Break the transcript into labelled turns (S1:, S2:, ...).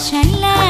S1: sánh lan